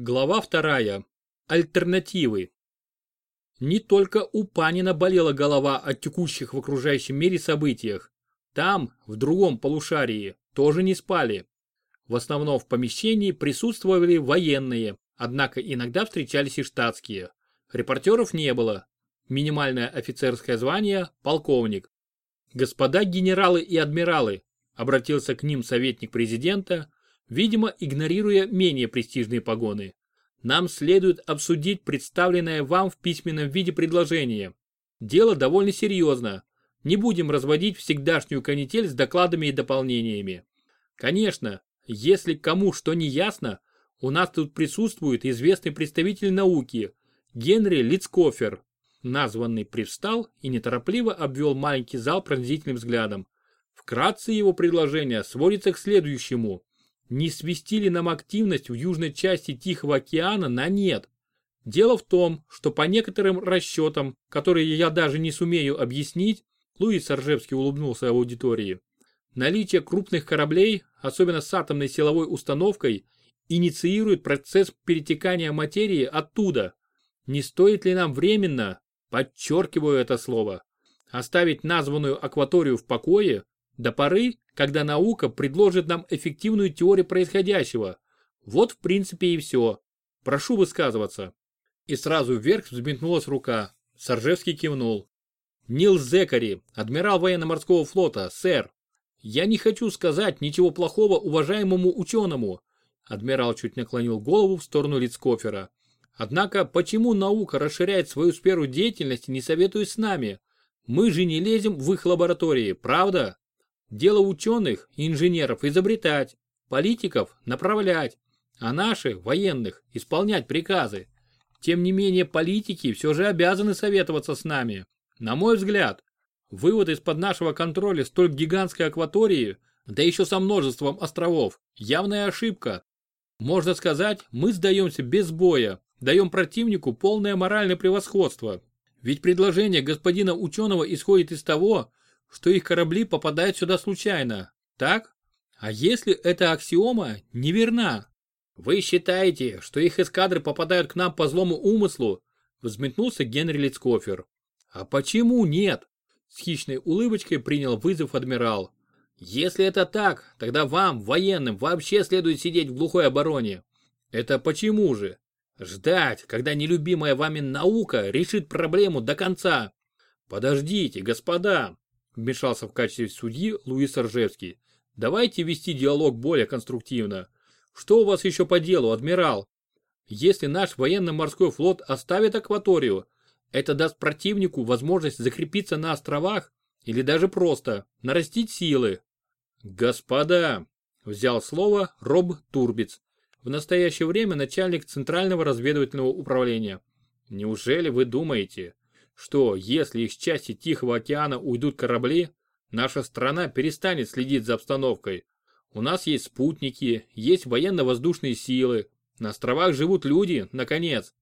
Глава вторая. Альтернативы. Не только у Панина болела голова о текущих в окружающем мире событиях. Там, в другом полушарии, тоже не спали. В основном в помещении присутствовали военные, однако иногда встречались и штатские. Репортеров не было. Минимальное офицерское звание – полковник. Господа генералы и адмиралы, обратился к ним советник президента, видимо, игнорируя менее престижные погоны. Нам следует обсудить представленное вам в письменном виде предложение. Дело довольно серьезно. Не будем разводить всегдашнюю канитель с докладами и дополнениями. Конечно, если кому что не ясно, у нас тут присутствует известный представитель науки Генри Лицкофер. Названный привстал и неторопливо обвел маленький зал пронзительным взглядом. Вкратце его предложение сводится к следующему. Не свести нам активность в южной части Тихого океана на нет? Дело в том, что по некоторым расчетам, которые я даже не сумею объяснить, Луис Аржевский улыбнулся аудитории, наличие крупных кораблей, особенно с атомной силовой установкой, инициирует процесс перетекания материи оттуда. Не стоит ли нам временно, подчеркиваю это слово, оставить названную акваторию в покое до поры, когда наука предложит нам эффективную теорию происходящего. Вот в принципе и все. Прошу высказываться. И сразу вверх взметнулась рука. Саржевский кивнул. Нил Зекари, адмирал военно-морского флота, сэр. Я не хочу сказать ничего плохого уважаемому ученому. Адмирал чуть наклонил голову в сторону Лицкофера. Однако, почему наука расширяет свою сферу деятельности, не советуясь с нами? Мы же не лезем в их лаборатории, правда? Дело ученых и инженеров изобретать, политиков направлять, а наши, военных, исполнять приказы. Тем не менее политики все же обязаны советоваться с нами. На мой взгляд, вывод из-под нашего контроля столь гигантской акватории, да еще со множеством островов, явная ошибка. Можно сказать, мы сдаемся без боя, даем противнику полное моральное превосходство. Ведь предложение господина ученого исходит из того, что их корабли попадают сюда случайно, так? А если эта аксиома неверна? Вы считаете, что их эскадры попадают к нам по злому умыслу? Взметнулся Генри Лицкофер. А почему нет? С хищной улыбочкой принял вызов адмирал. Если это так, тогда вам, военным, вообще следует сидеть в глухой обороне. Это почему же? Ждать, когда нелюбимая вами наука решит проблему до конца. Подождите, господа, вмешался в качестве судьи Луис Ржевский. Давайте вести диалог более конструктивно. Что у вас еще по делу, адмирал? Если наш военно-морской флот оставит акваторию, это даст противнику возможность закрепиться на островах или даже просто нарастить силы. Господа, взял слово Роб Турбиц, в настоящее время начальник Центрального разведывательного управления. Неужели вы думаете, что если из части Тихого океана уйдут корабли, наша страна перестанет следить за обстановкой. У нас есть спутники, есть военно-воздушные силы, на островах живут люди, наконец.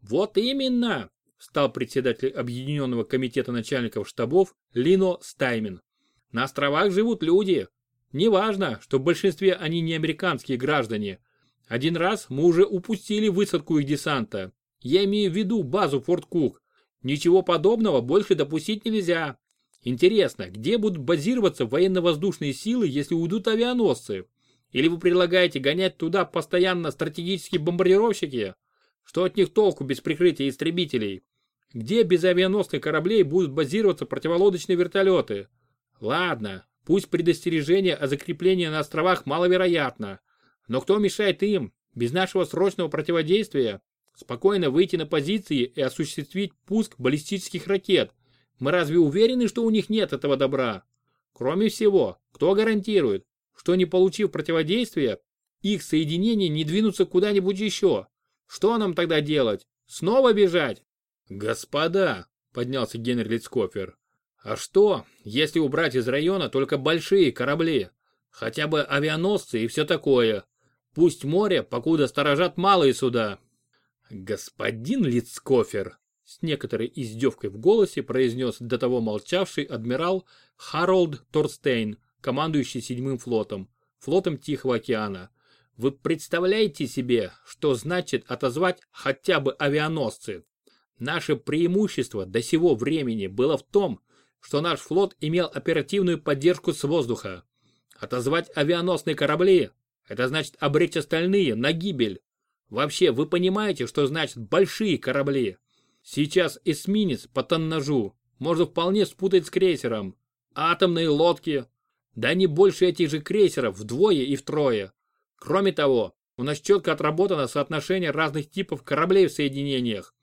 Вот именно, стал председатель Объединенного комитета начальников штабов Лино Стаймен. На островах живут люди. Неважно, что в большинстве они не американские граждане. Один раз мы уже упустили высадку их десанта. Я имею в виду базу Форт Кук. Ничего подобного больше допустить нельзя. Интересно, где будут базироваться военно-воздушные силы, если уйдут авианосцы? Или вы предлагаете гонять туда постоянно стратегические бомбардировщики? Что от них толку без прикрытия истребителей? Где без авианосных кораблей будут базироваться противолодочные вертолеты? Ладно, пусть предостережение о закреплении на островах маловероятно. Но кто мешает им, без нашего срочного противодействия, спокойно выйти на позиции и осуществить пуск баллистических ракет. Мы разве уверены, что у них нет этого добра? Кроме всего, кто гарантирует, что не получив противодействия, их соединения не двинутся куда-нибудь еще? Что нам тогда делать? Снова бежать? Господа, поднялся Генри Лицкофер. А что, если убрать из района только большие корабли? Хотя бы авианосцы и все такое. Пусть море, покуда сторожат малые суда. «Господин Лицкофер!» с некоторой издевкой в голосе произнес до того молчавший адмирал Харолд Торстейн, командующий седьмым флотом, флотом Тихого океана. Вы представляете себе, что значит отозвать хотя бы авианосцы? Наше преимущество до сего времени было в том, что наш флот имел оперативную поддержку с воздуха. Отозвать авианосные корабли – это значит обречь остальные на гибель. Вообще, вы понимаете, что значит большие корабли? Сейчас эсминец по тоннажу можно вполне спутать с крейсером. Атомные лодки. Да не больше этих же крейсеров вдвое и втрое. Кроме того, у нас четко отработано соотношение разных типов кораблей в соединениях.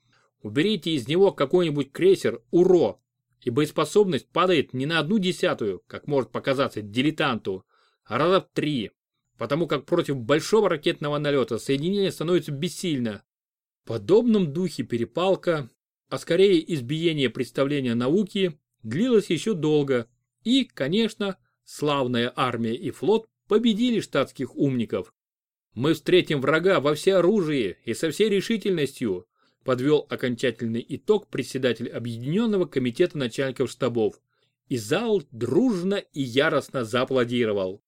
Уберите из него какой-нибудь крейсер УРО, и боеспособность падает не на одну десятую, как может показаться дилетанту, а раза в три, потому как против большого ракетного налета соединение становится бессильно. В подобном духе перепалка, а скорее избиение представления науки, длилась еще долго, и, конечно, славная армия и флот победили штатских умников. Мы встретим врага во всеоружии и со всей решительностью, подвел окончательный итог председатель Объединенного комитета начальников штабов. И зал дружно и яростно зааплодировал.